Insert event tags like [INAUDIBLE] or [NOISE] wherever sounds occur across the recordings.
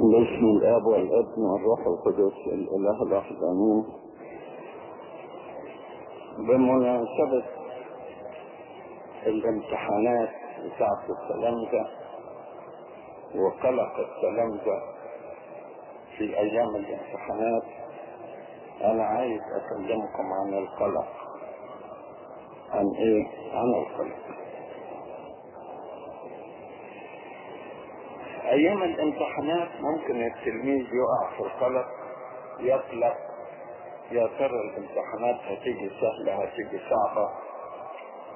باسم الآب والابن والروح القدس الاله الواحد امين بمناسبة الامتحانات بتاعة التلامذة وقلق التلامذة في أيام الامتحانات أنا عايز أكلمكم عن القلق. عن إيه؟ عن القلق. أيام الامتحانات ممكن التلميذ يقع في القلق يقلق يا ترى الامتحانات هتيجي سهلة هتيجي صعبة؟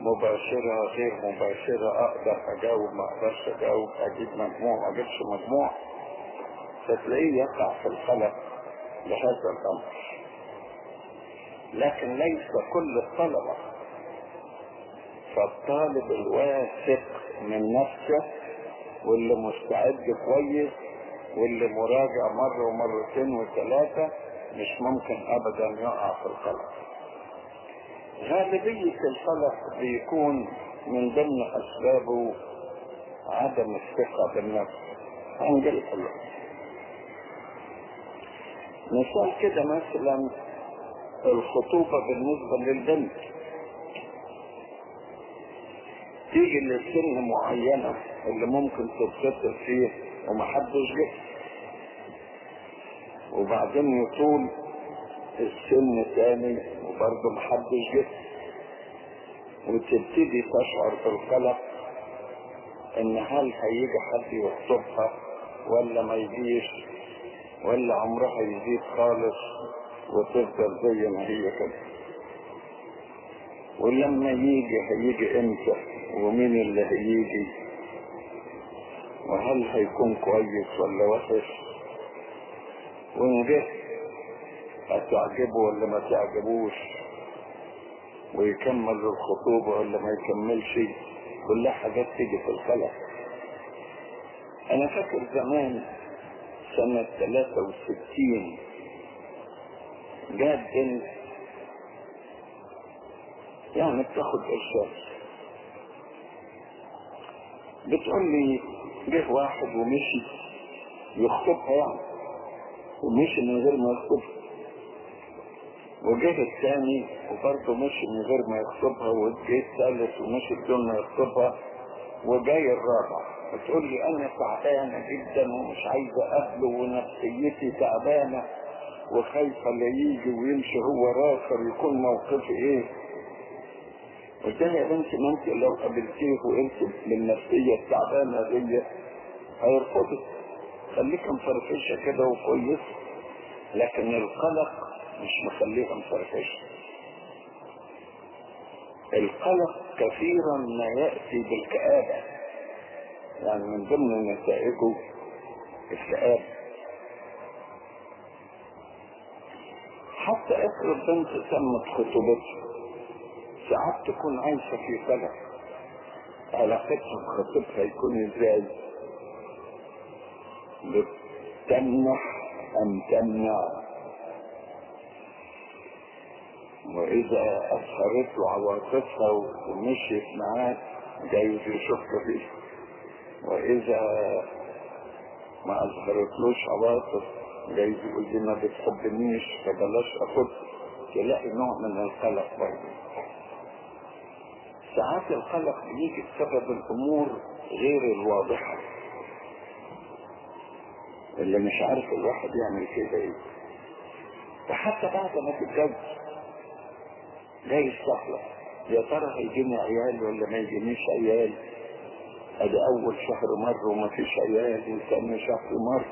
مباشرة غير مباشرة أقدر أجاوب ما أقدرش أجاوب أجيب مجموع ما أجيبش مجموع. فتلاقيه يقع في القلق لهذا الأمر. لكن ليس كل الطلبة فالطالب الواثق من نفسه واللي مستعد كويس واللي مراجع مرة ومرتين وثلاثة مش ممكن ابدا يقع في القلق. غالبية القلق بيكون من ضمن اسبابه عدم الثقة بالنفس. عند القلق مثال كده مثلا الخطوبة بالنسبة للبنت. تيجي لسن معينة. اللي ممكن تتخطب فيه ومحدش جه. وبعدين يطول السن تاني وبرضه محدش جه. وتبتدي تشعر بالقلق إن هل هيجي حد يخطبها ولا ما يجيش؟ ولا عمرها يزيد خالص وتفضل زي ما هي كده. ولما يجي هيجي إمتى؟ ومين اللي هيجي؟ وهل هيكون كويس ولا وحش؟ وإن هتعجبه ولا ما تعجبوش؟ ويكمل الخطوبة ولا ما يكملش؟ كلها حاجات تيجي في القلق أنا فاكر زمان سنة 63 جات بنت يعني بتاخد ارشاد بتقول لي جه واحد ومشي يخطبها يعني ومشي من غير ما يخطبها وجه الثاني وبرضه مشي من غير ما يخطبها وجه الثالث ومشي بدون ما يخطبها. وجاي الرابع بتقول لي أنا تعبانة جدا ومش عايزة اقابله ونفسيتي تعبانة وخايفة لا يجي ويمشي هو راخر يكون موقفي إيه؟ قلت لها ما انت لو قابلتيه وانت بالنفسيه التعبانة دي هيرفضك خليك مفرفشه كده وكويس لكن القلق مش مخليها مفرفشه القلق كثيرا ما يأتي بالكآبة. يعني من ضمن نتائجه الكآبة. حتى افرض بنت تمت خطوبتها ساعات تكون عايشة في قلق علاقتها بخطيبها يكون إزاي؟ بتمنح أم تمنع؟ وإذا اظهرت له عواطفها ومشيت معاه جايز يشك فيه. وإذا ما اظهرتلوش عواطف جايز يقول دي ما بتحبنيش فبلاش أخد. تلاقي نوع من القلق برضه. ساعات القلق بيجي بسبب الأمور غير الواضحة. اللي مش عارف الواحد يعمل كده إيه. وحتى بعد ما تتجوز جاي السهلة يا ترى هيجيني عيال ولا ما يجينيش عيال؟ أدي أول شهر مر وما فيش عيال وثاني شهر مر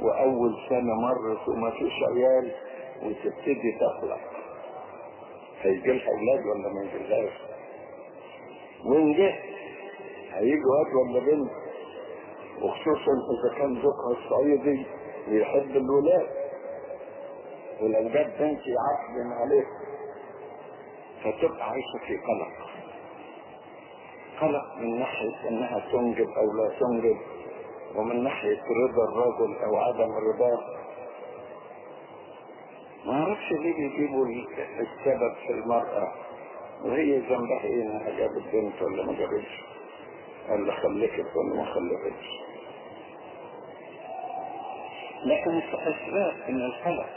وأول سنة مرت وما فيش عيال وتبتدي تقلق هيجي لها أولاد ولا ما يجيلهاش؟ وإن جه هيجي واد ولا بنت وخصوصا إذا كان زوجها الصعيدي ويحب الولاد. ولو جت بنت يعقدم عليه فتبقى عايشة في قلق. قلق من ناحية إنها تنجب أو لا تنجب ومن ناحية رضا الرجل أو عدم رضاه. ما أعرفش ليه بيجيبوا السبب في المرأة. وهي ذنبها إيه؟ انها جابت بنت ولا ما جابتش. ولا خلفت ولا ما خلفتش لكن أسباب من القلق.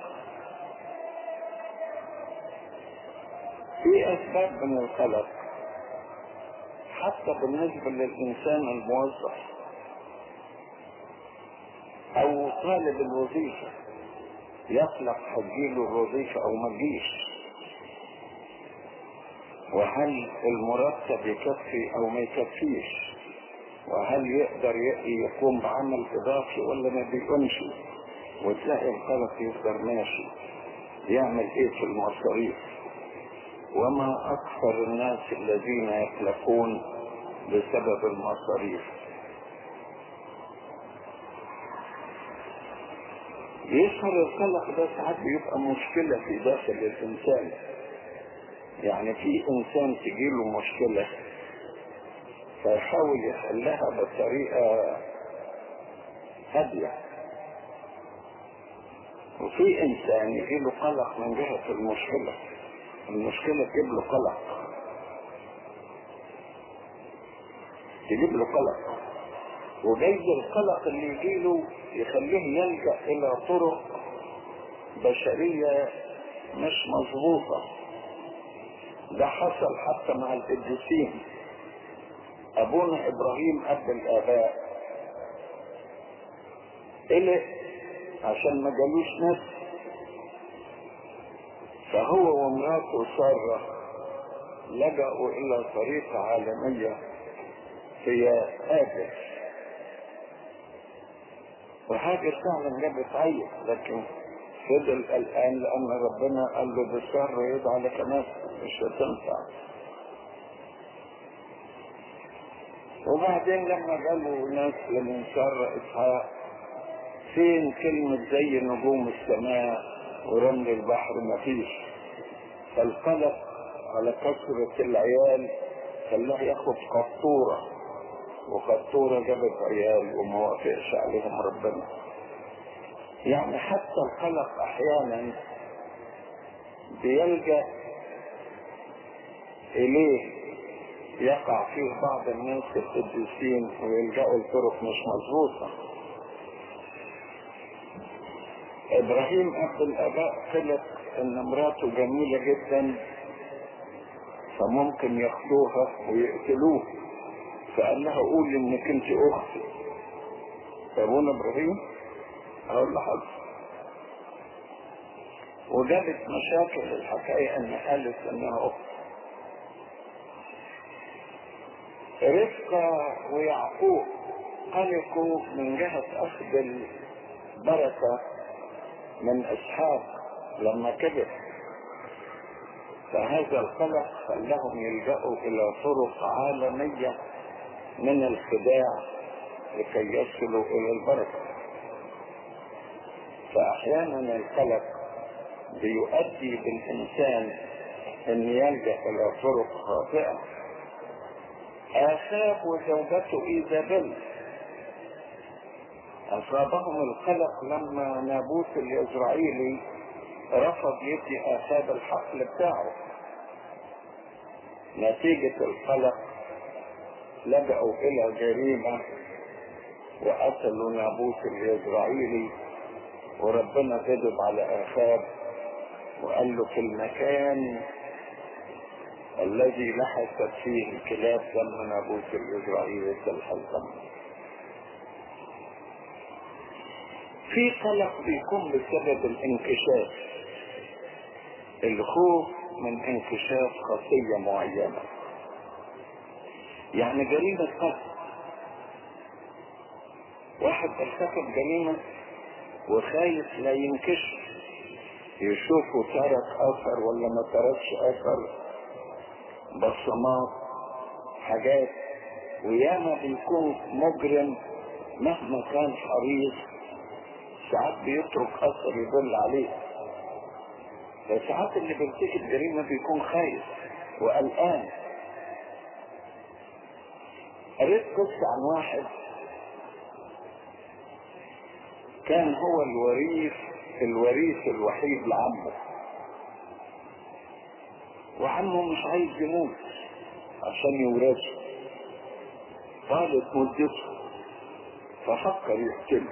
في أسباب من القلق. حتى بالنسبة للإنسان الموظف أو طالب الوظيفة يقلق هتجيله الوظيفة أو ما تجيش وهل المرتب يكفي أو ما يكفيش؟ وهل يقدر يقوم بعمل إضافي ولا ما بيقومش؟ وتلاقي القلق يفضل ماشي يعمل إيه في المصاريف وما أكثر الناس الذين يقلقون بسبب المصاريف يظهر القلق ده ساعات بيبقى مشكلة في داخل الإنسان. يعني في إنسان تجيله مشكلة فيحاول يحلها بطريقة هادية. وفي إنسان يجيله قلق من جهة المشكلة المشكلة تجيب له قلق. تجيب له قلق. وجايز القلق اللي يجيله يخليه يلجأ إلى طرق بشرية مش مظبوطة. ده حصل حتى مع القديسين أبونا إبراهيم أب الآباء. قلق عشان ما جالوش نفس فهو ومراته سارة لجأوا إلى طريقة عالمية هي هاجر وهاجر فعلا جابت عيل لكن فضل قلقان لأن ربنا قال له بسارة يدعى لك نفسك مش هتنفع. وبعدين لما قالوا ناس لمن سارة إسحاق فين كلمة زي نجوم السماء ورمل البحر؟ مفيش. فالقلق على كثرة العيال خلاه ياخد قطورة وقطورة جابت عيال وما وافقش عليهم ربنا. يعني حتى القلق أحيانا بيلجأ إليه يقع فيه بعض الناس القديسين ويلجأوا لطرق مش مظبوطة. إبراهيم اب الأباء قلت إن مراته جميلة جدا فممكن ياخدوها ويقتلوه فقال لها قول إنك أنت أختي. فابونا إبراهيم؟ أقول لحظة وجابت مشاكل الحكاية إن قالت إنها أخت. رفقة ويعقوب قلقوا من جهة أخذ البركة من إسحاق لما كبر. فهذا القلق خلاهم يلجأوا إلى طرق عالمية من الخداع لكي يصلوا إلى البركة. فأحيانا القلق بيؤدي بالإنسان أن يلجأ إلى طرق خاطئة. اخاب وزوجته إيزابيل. أصابهم القلق لما نابوت الإسرائيلي رفض يدي اخاب الحقل بتاعه. نتيجة القلق لجأوا إلى جريمة وقتلوا نابوت الإسرائيلي. وربنا غضب على آخاب وقال له في المكان الذي لحست فيه الكلاب دم نابوت الاسرائيلي الحلقم في قلق بيكون بسبب الانكشاف. الخوف من انكشاف خطية معينة. يعني جريمة قتل. واحد ارتكب جريمة وخايف لا ينكشف يشوفه ترك أثر ولا ما تركش أثر. بصمات حاجات. وياما بيكون مجرم مهما كان حريص. ساعات بيترك أثر يدل عليه. فساعات اللي بيرتكب جريمة بيكون خايف وقلقان. قريت قصة عن واحد كان هو الوريث الوريث الوحيد لعمه. وعمه مش عايز يموت عشان يورثه طالت مدته. ففكر يقتله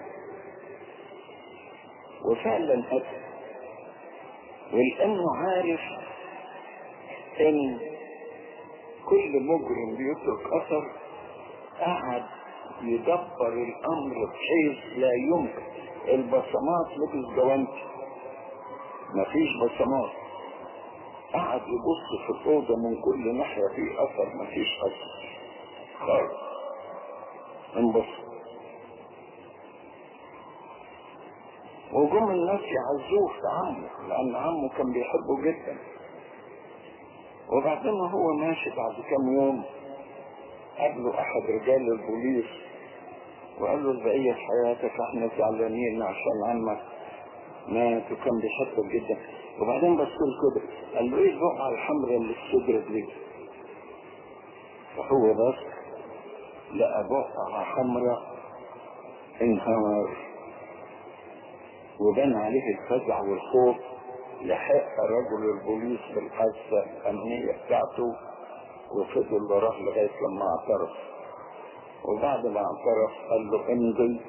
وفعلا أتى ولأنه عارف إن كل مجرم بيترك أثر قعد يدبر الأمر بحيث لا يمكن. البصمات لبس جوانتي مفيش بصمات. قعد يبص في الأوضة من كل ناحية في أثر مفيش أثر. خالص انبسط وجم الناس يعزوه في عمه لأن عمه كان بيحبه جدا. وبعدين هو ماشي بعد كام يوم قابله أحد رجال البوليس. وقال له البقية في حياتك إحنا زعلانين عشان عمك مات وكان بيحبك جدا. وبعدين بص له كده قال له إيه البقعة الحمراء اللي في صدرك دي؟ فهو بس لقى بقعة حمراء انهار. وبان عليه الفزع والخوف لحق رجل البوليس بالحادثة الأمنية بتاعته وفضل وراه لغاية لما اعترف. وبعد ما اعترف قال له امضي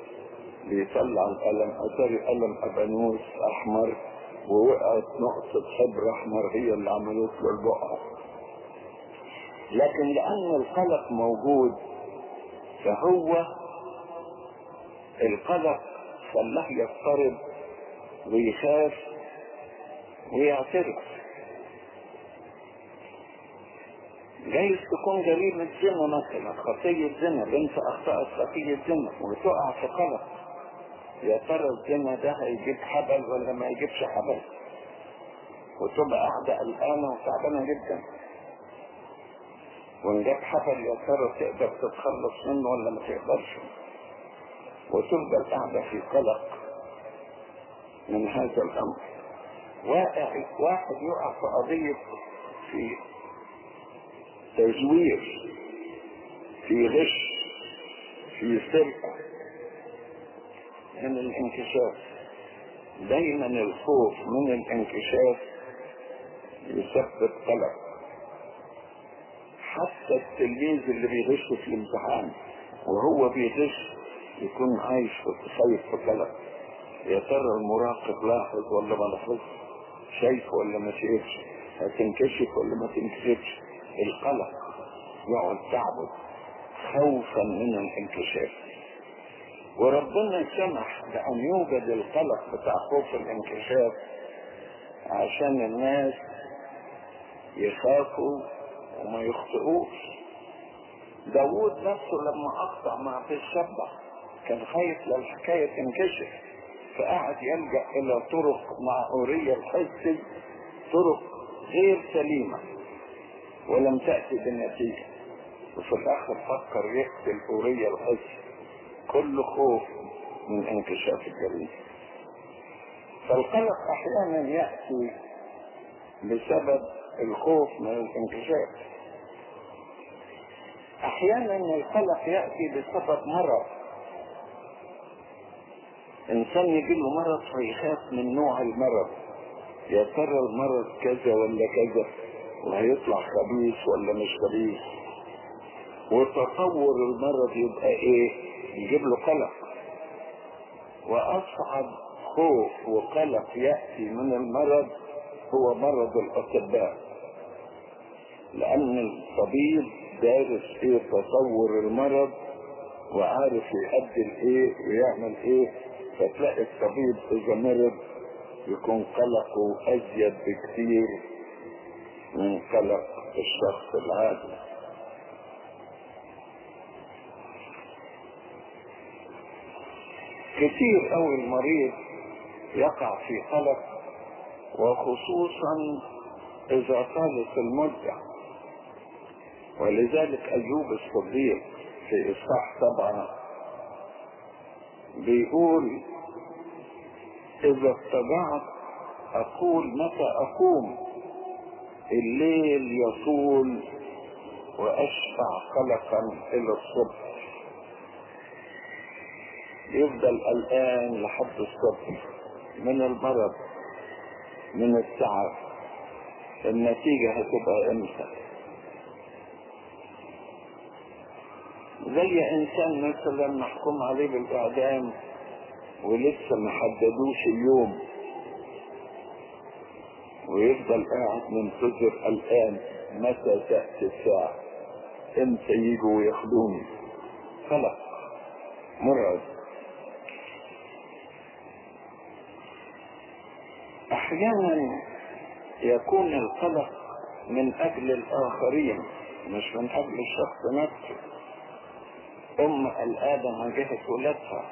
بيطلع القلم اتاري قلم ابانوس احمر ووقعت نقطة حبر احمر هي اللي عملت له البقعة. لكن لأن القلق موجود فهو القلق خلاه يضطرب ويخاف ويعترف. جايز تكون جريمة زنا مثلا خطية زنا بنت أخطأت خطية زنا وتقع في قلق يا ترى الزنا ده هيجيب حبل ولا ما يجيبش حبل؟ وتبقى قاعدة قلقانة وتعبانة جدا. وإن جاب حبل يا ترى تقدر تتخلص منه ولا ما تقدرش؟ وتفضل قاعدة في قلق من هذا الأمر. واقع واحد يقع في قضية في تزوير في غش في سرقة من الانكشاف؟ دايما الخوف من الانكشاف يسبب قلق. حتى التلميذ اللي بيغش في الامتحان وهو بيغش يكون عايش في خايف في قلق. يا ترى المراقب لاحظ ولا ما لاحظش؟ شايف ولا ما شايفش؟ هتنكشف ولا ما تنكشفش؟ القلق يقعد تعبد خوفا من الانكشاف. وربنا سمح بأن يوجد القلق بتاع خوف الانكشاف عشان الناس يخافوا وما يخطئوش. داوود نفسه لما أخطأ مع الشبع كان خايف للحكاية تنكشف فقعد يلجأ إلى طرق مع أورية الحسي طرق غير سليمة. ولم تأتي بنتيجة وفي الآخر فكر يقتل أورية الحسي كل خوف من انكشاف الجريمة. فالقلق أحيانا يأتي بسبب الخوف من الانكشاف. أحيانا القلق يأتي بسبب مرض. إنسان يجي له مرض فيخاف من نوع المرض. يا ترى المرض كذا ولا كذا؟ وهيطلع خبيث ولا مش خبيث. وتصور المرض يبقى إيه؟ يجيب له قلق. وأصعب خوف وقلق يأتي من المرض هو مرض الأطباء. لأن الطبيب دارس إيه تصور المرض وعارف يقدم إيه ويعمل إيه. فتلاقي الطبيب إذا مرض يكون قلقه أزيد بكثير من قلق الشخص العادي. كثير قوي المريض يقع في قلق وخصوصا إذا طالت المدة. ولذلك أيوب الصديق في إصحاح سبعة بيقول إذا اضطجعت أقول متى أقوم؟ الليل يطول وأشفع قلقا إلى الصبح. يفضل قلقان لحد الصبح. من المرض؟ من التعب النتيجة هتبقى إمتى؟ زي إنسان مثلا محكوم عليه بالإعدام ولسه ما حددوش اليوم. ويفضل قاعد منتظر الآن متى تأتي الساعة. إمتى يجوا وياخدوني؟ قلق مرعب. أحيانا يكون القلق من أجل الآخرين مش من أجل الشخص نفسه. أم قلقانه من جهه ولادها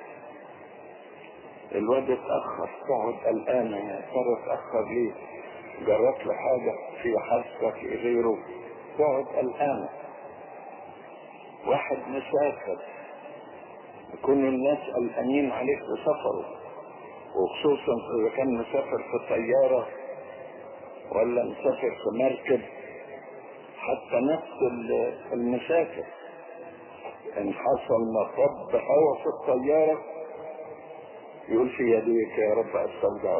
الواد اتأخر تقعد قلقانه يا ترى اتاخر ليه جرت له حاجة في في غيره تقعد قلقانه واحد مسافر يكون الناس قلقانين عليه في سفره وخصوصا إذا كان مسافر في طيارة ولا مسافر في مركب حتى نفس المسافر إن حصل مطب هوا في الطيارة يقول في يديك يا رب استودع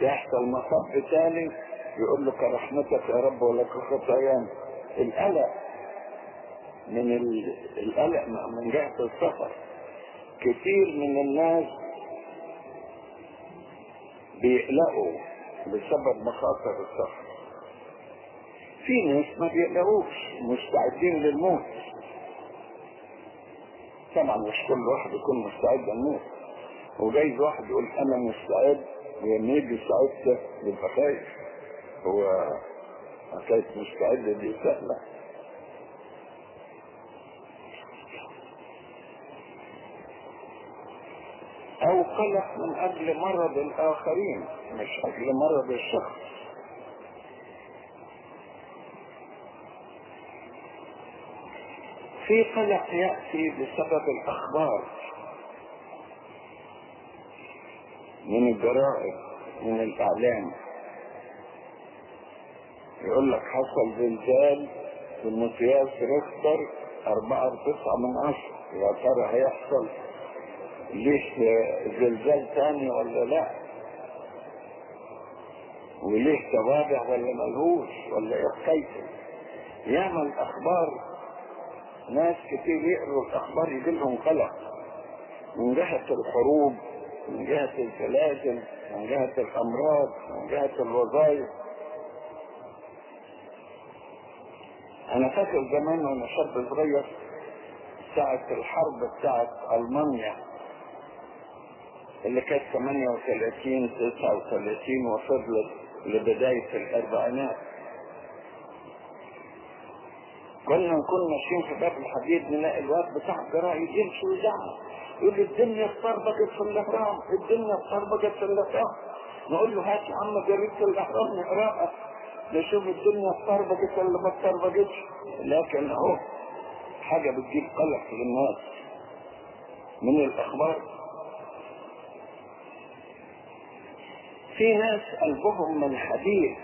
يحصل مطب ثاني يقول لك رحمتك يا رب ولك خطايانا. القلق من القلق من جهة السفر. كثير من الناس بيقلقوا بسبب مخاطر السفر. في ناس ما بيقلقوش مستعدين للموت. طبعا مش كل واحد يكون مستعد للموت. وجايز واحد يقول أنا مستعد ساعتها يبقى خايف هو حكايه مستعد دي سهله أو قلق من أجل مرض الآخرين مش أجل مرض الشخص. في قلق يأتي بسبب الأخبار. من الجرائد من الإعلام. يقول لك حصل زلزال في مقياس ريختر أربعة وتسعة من عشرة يا ترى هيحصل ليه زلزال تاني ولا لا؟ وليه توابع ولا ملهوش ولا إيه حكايته ياما الأخبار ناس كتير يقروا الأخبار يجي لهم قلق من جهة الحروب من جهة الزلازل من جهة الأمراض من جهة الوظائف. أنا فاكر زمان وأنا شاب صغير ساعة الحرب بتاعت ألمانيا اللي كانت 38 39 وصلت لبداية الأربعينات. كنا نكون ماشيين في باب الحديد نلاقي الواد بتاع الجرايد يمشي ويزعق. يقول لي الدنيا اتطربقت في الاهرام الدنيا اتطربقت في الاهرام نقول له هات يا عم جريدة الاهرام نقراها نشوف الدنيا اتطربقت ولا ما اتطربقتش لكن أهو حاجة بتجيب قلق للناس من الأخبار. في ناس قلبهم من حديد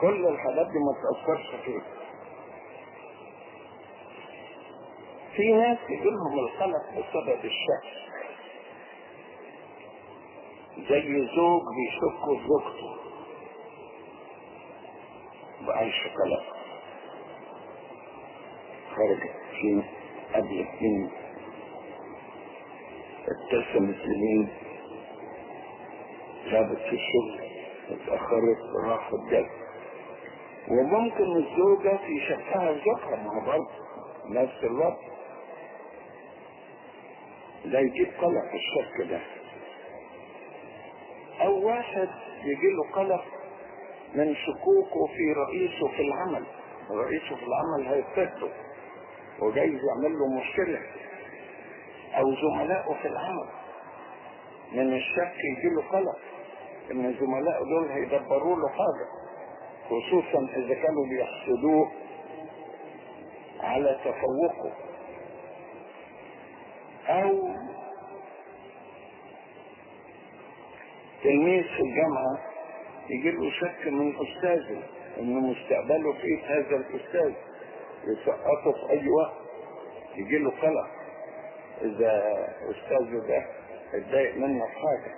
كل الحاجات دي ما تأثرش فيه في ناس يجيلهم القلق بسبب الشك. زي زوج بيشك زوجته بعيش قلق خرجت في قبل الدين. ابتسمت لمين غابت في الشغل اتأخرت راحت جت وممكن الزوجة في شكها زوجها مع برضه نفس الوقت ده يجيب قلق الشك ده. أو واحد يجي له قلق من شكوكه في رئيسه في العمل. رئيسه في العمل هيتفته وجايز يعمل له مشكلة. أو زملائه في العمل من الشك يجي له قلق إن زملائه دول هيدبروا له حاجة خصوصا إذا كانوا بيحسدوه على تفوقه. أو تلميذ في الجامعة يجي له شك من أستاذه إن مستقبله في هذا الأستاذ يسقطه في أي وقت يجي له قلق. إذا أستاذه ده اتضايق منه في حاجة.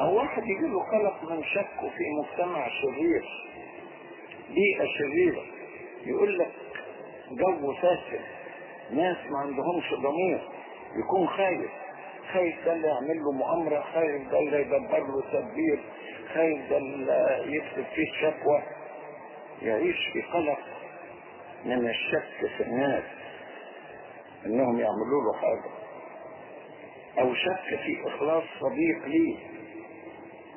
أو واحد يجي له قلق من شكه في مجتمع شرير بيئة شريرة يقول لك جو فاسد. ناس ما عندهمش ضمير. يكون خايف. خايف ده اللي يعمل له مؤامرة خايف ده اللي يدبر له تدبير خايف ده اللي يكتب فيه شكوى. يعيش في قلق من الشك في الناس إنهم يعملوا له حاجة. أو شك في إخلاص صديق ليه.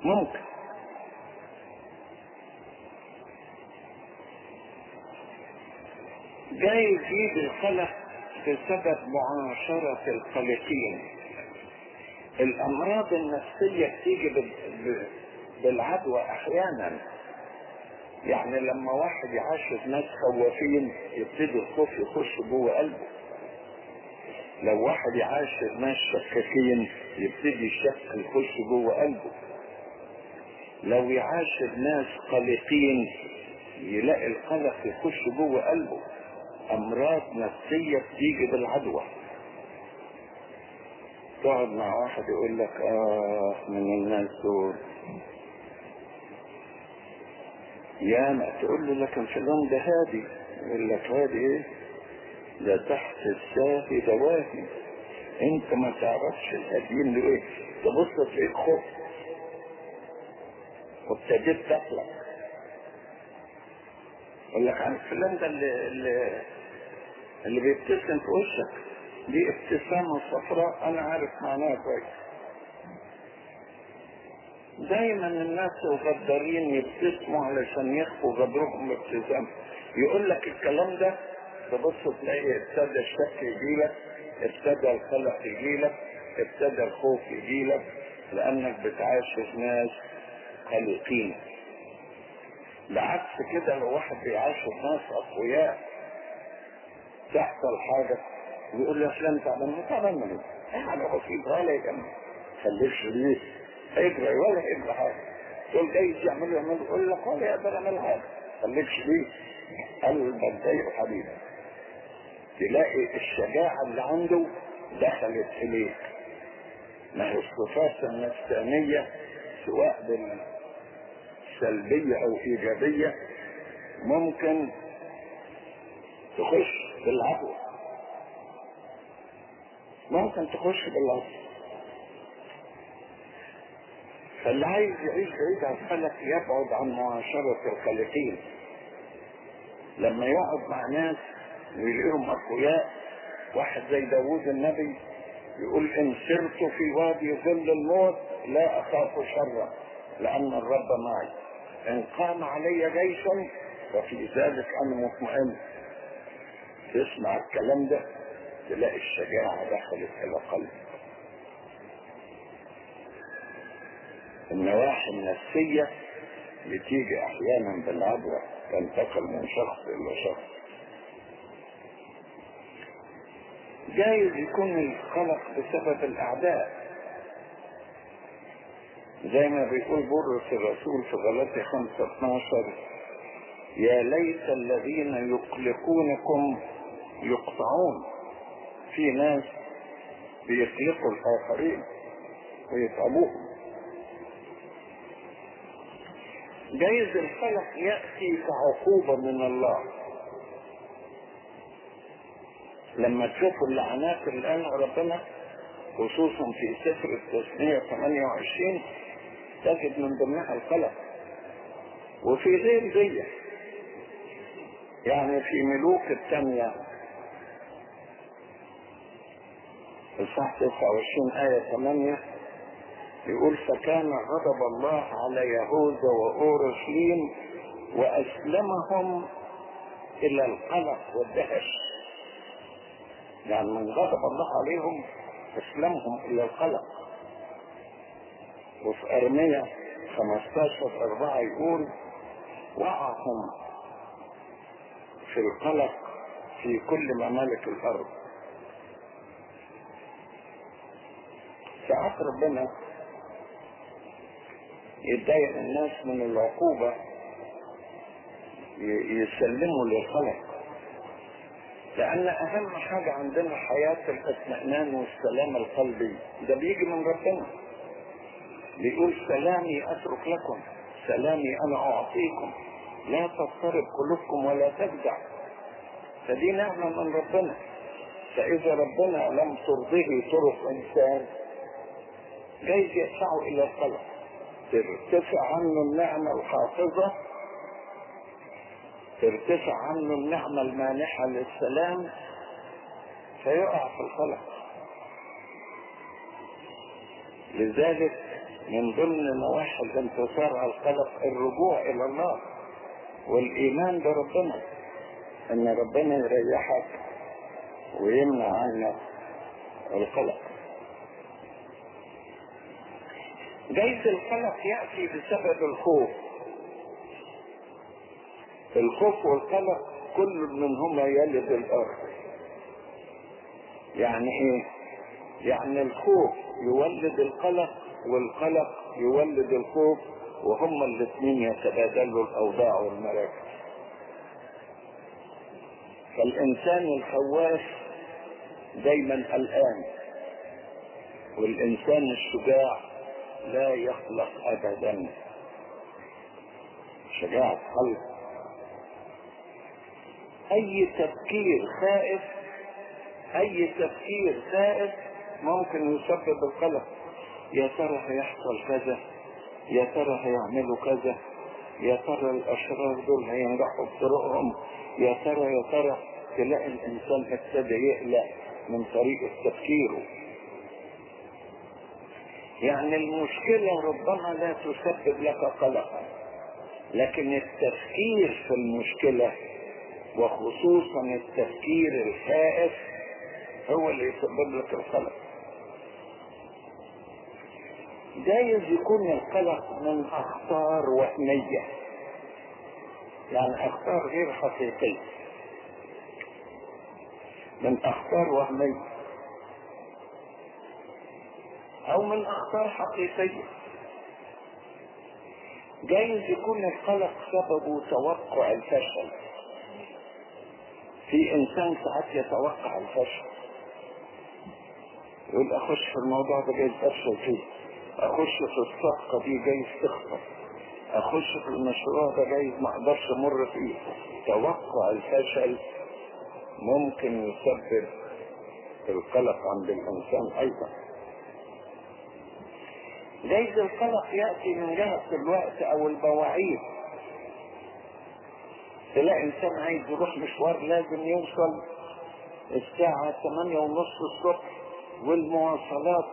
ممكن. جايز يجي القلق بسبب معاشرة القلقين الأمراض النفسية بتيجي بالعدوى أحيانا. يعني لما واحد يعاشر ناس خوافين يبتدي الخوف يخش جوه قلبه. لو واحد يعاشر ناس شكاكين يبتدي الشك يخش جوه قلبه. لو يعاشر ناس قلقين يلاقي القلق يخش جوه قلبه. أمراض نفسية بتيجي بالعدوى. تقعد مع واحد يقول لك آه من الناس دول. يا ما تقول له لكن فلان ده هادي. يقول لك هادي إيه؟ ده تحت الساهي دواهي أنت ما تعرفش الهاديين دول إيه؟ تبص تلاقيك خف. وابتديت تقلق. يقول لك عن فلان ده اللي, اللي, اللي بيبتسم في وشك دي ابتسامة صفراء أنا عارف معناها كويس. دايما الناس الغدارين يبتسموا علشان يخفوا غدرهم بابتسامة يقول لك الكلام ده تبص تلاقي ابتدى الشك يجيلك ابتدى القلق يجيلك ابتدى الخوف يجيلك لأنك بتعاشر ناس قلقين بعكس كده لو واحد بيعاشر ناس أقوياء تحصل حاجة ويقول له فلان تعبان. ما تعبان من إيه؟ حاجة بسيطة ولا يجمع خليك ليه هيجري ولا يجري حاجة. تقول جايز يعمل يعمل؟ يقول لك ولا يقدر يعمل حاجة. خليك ليه قلبك ضيق حبيبي. تلاقي الشجاعة اللي عنده دخلت اليك ما هي الصفات النفسانية سواء بالسلبيه أو إيجابية ممكن تخش بالعدوى ممكن تخش بالعدوى فاللي عايز يعيش بعيد عن الخلق يبعد عن معاشرة الخالقين. لما يقعد مع ناس ويلاقيهم أقوياء واحد زي داوود النبي يقول إن سرت في وادي ظل الموت لا أخاف شرا لأن الرب معي. إن قام علي جيش وفي ذلك أنا مطمئن. تسمع الكلام ده تلاقي الشجاعة دخلت إلى قلبك. النواحي النفسية بتيجي أحيانا بالعدوى تنتقل من شخص إلى شخص. جايز يكون القلق بسبب الأعداء. زي ما بيقول بولس الرسول في غلطي 5 12 يا ليت الذين يقلقونكم يقطعون في ناس بيقلقوا الآخرين ويتعبوهم. جايز الخلق يأتي كعقوبة من الله. لما تشوفوا اللعنات اللي قالها ربنا خصوصا في سفر التثنية 28 تجد من ضمنها الخلق. وفي غير زيه يعني في ملوك الثانية الصح 29 آية 8 يقول فكان غضب الله على يهوذا وأورشليم وأسلمهم إلى القلق والدهش. يعني من غضب الله عليهم أسلمهم إلى القلق. وفي أرمية 15 أربعة يقول وقعهم في القلق في كل ممالك الأرض. ساعات ربنا يتضايق الناس من العقوبة. يسلموا للخلق. لأن أهم حاجة عندنا حياة الاطمئنان والسلام القلبي. ده بيجي من ربنا. بيقول سلامي أترك لكم. سلامي أنا أعطيكم. لا تضطرب قلوبكم ولا تفزع فدي نعمة من ربنا. فإذا ربنا لم ترضه طرق إنسان جايز يدفعه إلى القلق ترتفع عنه النعمة الحافظة. ترتفع عنه النعمة المانحة للسلام. فيقع في القلق لذلك من ضمن نواحي الانتصار على القلق الرجوع إلى الله والإيمان بربنا. أن ربنا يريحك ويمنع عنك القلق جيد القلق يأتي بسبب الخوف. الخوف والقلق كل منهما يلد الأرض. يعني إيه؟ يعني الخوف يولد القلق والقلق يولد الخوف وهما الاثنين يتبادلوا الأوضاع والمراكز. فالإنسان الخواف دايما قلقان والإنسان الشجاع لا يخلق ابدا. شجاعة قلب أي تفكير خائف أي تفكير خائف ممكن يسبب القلق. يا ترى هيحصل كذا؟ يا ترى هيعملوا كذا؟ يا ترى الأشرار دول هينجحوا بطرقهم؟ يا ترى يا ترى تلاقي الإنسان ابتدى يقلق من طريقة تفكيره. يعني المشكلة ربما لا تسبب لك قلقا لكن التفكير في المشكلة وخصوصا التفكير الخائف هو اللي يسبب لك القلق. جايز يكون القلق من أخطار وهمية يعني أخطار غير حقيقية. من أخطار وهمية. أو من أخطار حقيقية. جايز يكون القلق سببه توقع الفشل. في إنسان ساعات يتوقع الفشل. يقول أخش في الموضوع ده جايز أفشل فيه. أخش في الصفقة دي جايز تخطر. أخش في المشروع ده جايز ما أقدرش أمر فيه. توقع الفشل ممكن يسبب القلق عند الإنسان أيضا. جايز القلق يأتي من جهة الوقت أو المواعيد تلاقي انسان عايز يروح مشوار لازم يوصل الساعة 8 ونص الصبح والمواصلات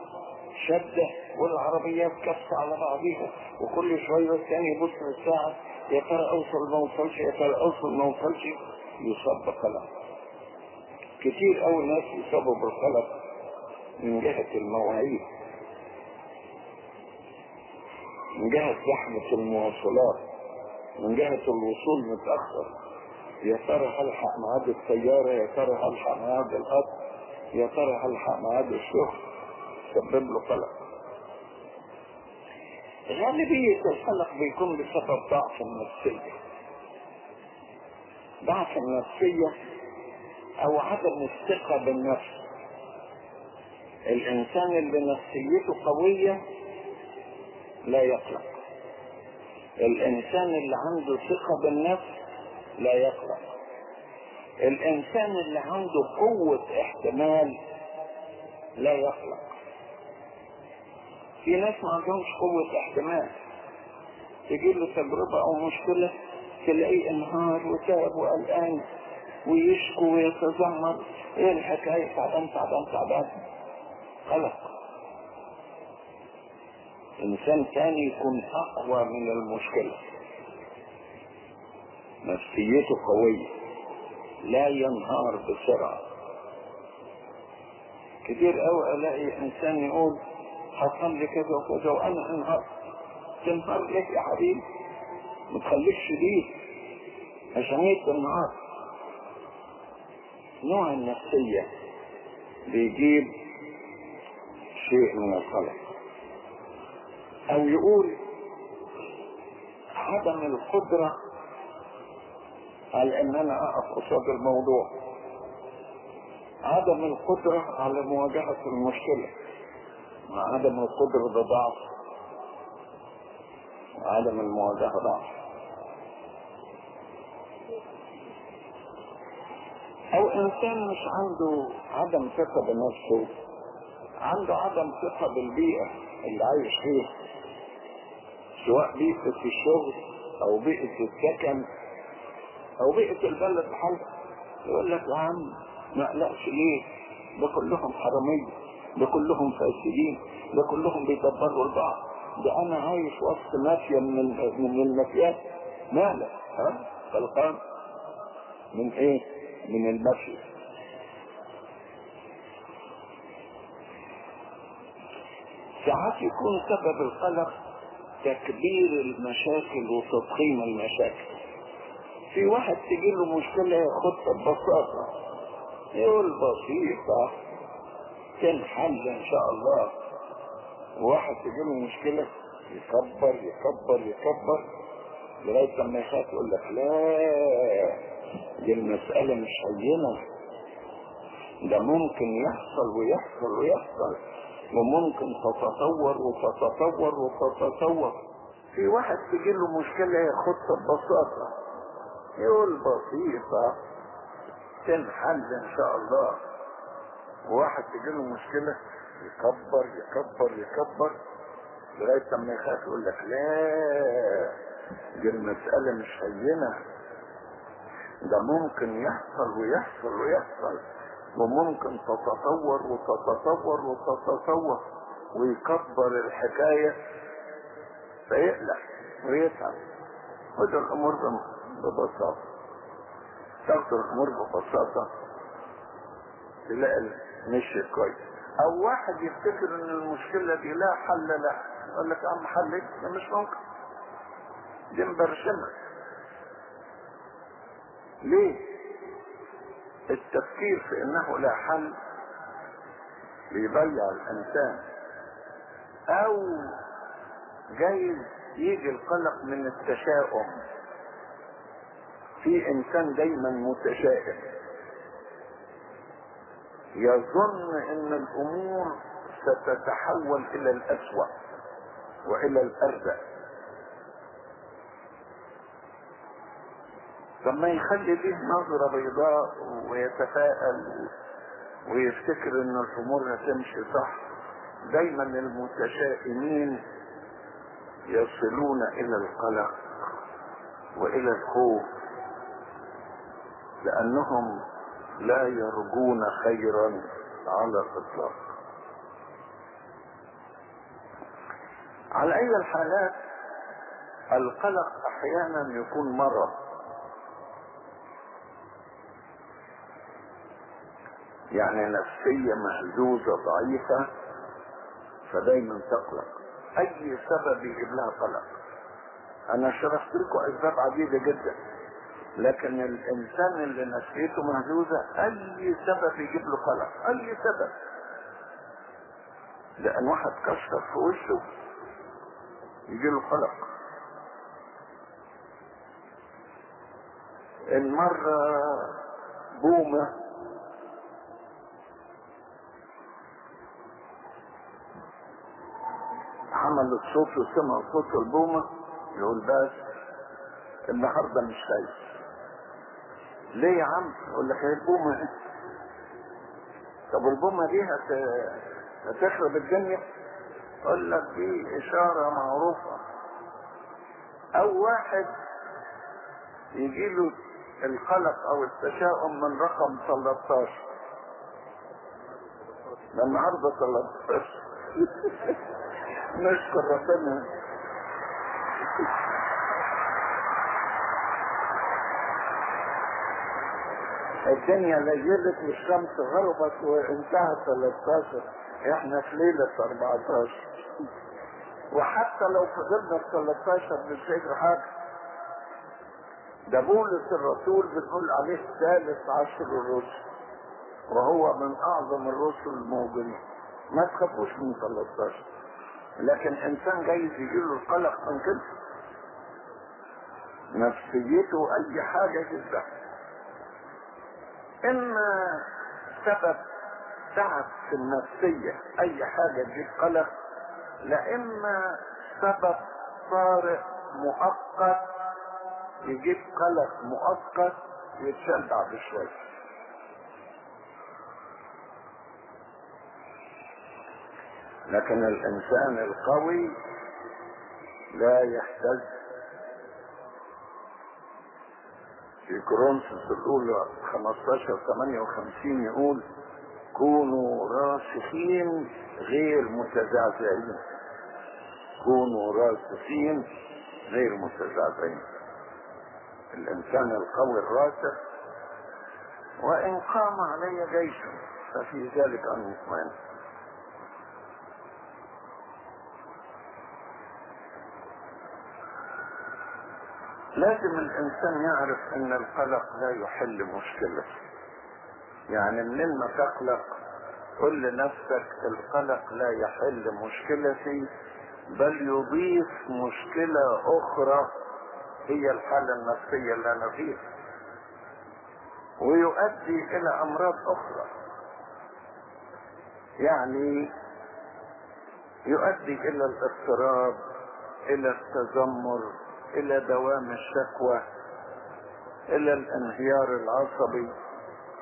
شدة والعربيات كفة على بعضيها وكل شوية الثاني يبص للساعة يا ترى أوصل ما اوصلش يا ترى أوصل ما اوصلش يصاب بقلق. كتير قوي ناس يصابوا بالقلق من جهة المواعيد. من جهة زحمة المواصلات من جهة الوصول متأخر. يا ترى هلحق ميعاد السيارة؟ يا ترى هلحق ميعاد القطر؟ يا ترى هلحق ميعاد الشغل؟ سبب له قلق. غالبية القلق بيكون بسبب ضعف النفسية. ضعف النفسية أو عدم الثقة بالنفس. الإنسان اللي نفسيته قوية لا يقلق. الإنسان اللي عنده ثقة بالنفس لا يقلق. الإنسان اللي عنده قوة احتمال لا يقلق. في ناس ما عندهمش قوة احتمال. تجي له تجربة أو مشكلة تلاقيه انهار وتعب وقلقان ويشكو ويتذمر. إيه الحكاية؟ تعبان تعبان تعبان. قلق. إنسان تاني يكون أقوى من المشكلة. نفسيته قوية. لا ينهار بسرعة. كتير قوي ألاقي إنسان يقول حصل لي كذا وكذا وأنا أنهار. تنهار ليه يا حبيبي. ما تخليك شديد عشان النهار نوع النفسية بيجيب شيء من القلق أو يقول عدم القدرة على إن أنا اقف قصاد الموضوع. عدم القدرة على مواجهة المشكلة. مع عدم القدرة ده ضعف. عدم المواجهة ضعف. أو إنسان مش عنده عدم ثقة بنفسه عنده عدم ثقة بالبيئة اللي عايش فيها. سواء بيئة الشغل أو بيئة السكن أو بيئة البلد بحالها يقول لك يا عم ما اقلقش ليه؟ ده كلهم حرامية ده كلهم فاسدين ده كلهم بيدبروا البعض. ده أنا عايش وسط مافيا من من المافيات مالك؟ ها؟ غلطان. من إيه؟ من المافيا. ساعات يكون سبب القلق تكبير المشاكل وتضخيم المشاكل. في واحد تجي له مشكلة ياخدها ببساطة. يقول بسيطة تنحل إن شاء الله. وواحد تجي له مشكلة يكبر يكبر يكبر لغاية لما يخاف يقول لك لا دي المسألة مش هينة ده ممكن يحصل ويحصل ويحصل. وممكن تتطور وتتطور وتتطور في واحد تجي له مشكلة ياخدها ببساطة يقول بسيطة. تنحل إن شاء الله. وواحد تجي له مشكلة يكبر يكبر يكبر. لغاية لما يخاف يقول لك لا دي المسألة مش هينة. ده ممكن يحصل ويحصل ويحصل. وممكن تتطور وتتطور وتتطور ويكبر الحكاية فيقلق ويتعب. وده الأمور ببساطة. تاخد الأمور ببساطة. تلاقي مشي كويس. أو واحد يفتكر إن المشكلة دي لا حل لها. يقول لك يا عم حل إيه؟ ده مش ممكن. دي مبرشمة. ليه؟ التفكير في إنه لا حل بيضيع الإنسان. أو جايز يجي القلق من التشاؤم. في إنسان دايما متشائم. يظن إن الأمور ستتحول إلى الأسوأ وإلى الارذل لما يخلي ليه نظرة بيضاء ويتفائل ويفتكر إن الأمور هتمشي صح. دايما المتشائمين يصلون إلى القلق وإلى الخوف لأنهم لا يرجون خيرا على الإطلاق. على أي الحالات القلق أحيانا يكون مرض. يعني نفسية مهزوزة ضعيفة فدايما تقلق. أي سبب يجيب لها قلق؟ أنا شرحت لكم أسباب عديدة جدا. لكن الإنسان اللي نفسيته مهزوزة أي سبب يجيب له قلق؟ أي سبب؟ لأن واحد كشر في وشه يجي له قلق. المرة بومة عمل الصوت وسمع صوت البومة يقول بس النهارده مش خايف ليه يا عم؟ يقول لك هي البومة إيه؟ طب البومة دي هت... هتخرب الدنيا؟ يقول لك دي إشارة معروفة أو واحد يجي له القلق أو التشاؤم من رقم 13 ده النهارده 13 [LAUGHS] نشكر ربنا. الدنيا ليلت والشمس غربت وانتهت 13 إحنا في ليلة 14 وحتى لو فضلنا في 13 مش هيجري حاجة ده بولس الرسول بنقول عليه ثالث عشر الرسل وهو من أعظم الرسل الموجودين. ما تخافوش من 13 لكن إنسان جايز يجيله القلق من كده. نفسيته أي حاجة جدا إما سبب تعب في النفسية أي حاجة تجيب قلق لا إما سبب طارئ مؤقت يجيب قلق مؤقت يتشال بعد شوية لكن الإنسان القوي لا يهتز في كورنثوس الأولى 15 58 يقول كونوا راسخين غير متزعزعين. كونوا راسخين غير متزعزعين. الإنسان القوي الراسخ وإن قام علي جيش ففي ذلك أن يطمئن. لازم الإنسان يعرف إن القلق لا يحل مشكلة. يعني منين ما تقلق قل لنفسك القلق لا يحل مشكلتي بل يضيف مشكلة أخرى هي الحالة النفسية اللي أنا فيها. ويؤدي إلى أمراض أخرى. يعني يؤدي إلى الاضطراب إلى التذمر إلى دوام الشكوى إلى الانهيار العصبي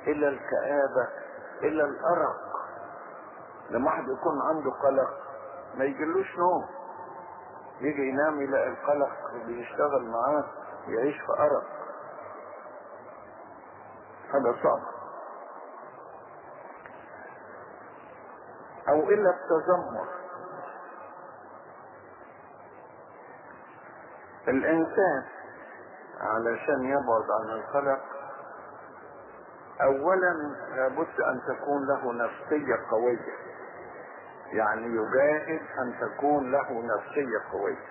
إلى الكآبة إلى الأرق. لما واحد يكون عنده قلق ما يجلوش نوم. يجي ينام يلاقي القلق بيشتغل معاه يعيش في أرق. هذا صعب. أو إلى التذمر. الإنسان علشان يبعد عن القلق اولا لابد أن تكون له نفسية قوية. يعني يجاهد أن تكون له نفسية قوية.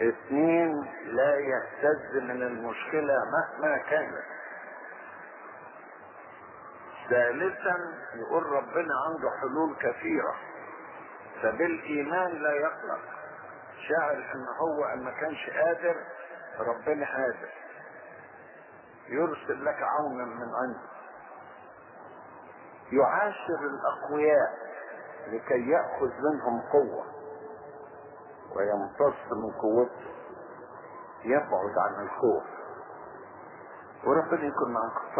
اثنين لا يهتز من المشكلة مهما كانت. ثالثا يقول ربنا عنده حلول كثيرة. فبالإيمان لا يقلق. شاعر ان هو ان ما كانش قادر ربنا قادر يرسل لك عونا من عنده. يعاشر الأقوياء لكي يأخذ منهم قوة ويمتص من قوته يبعد عن الخوف. وربنا يكون معكم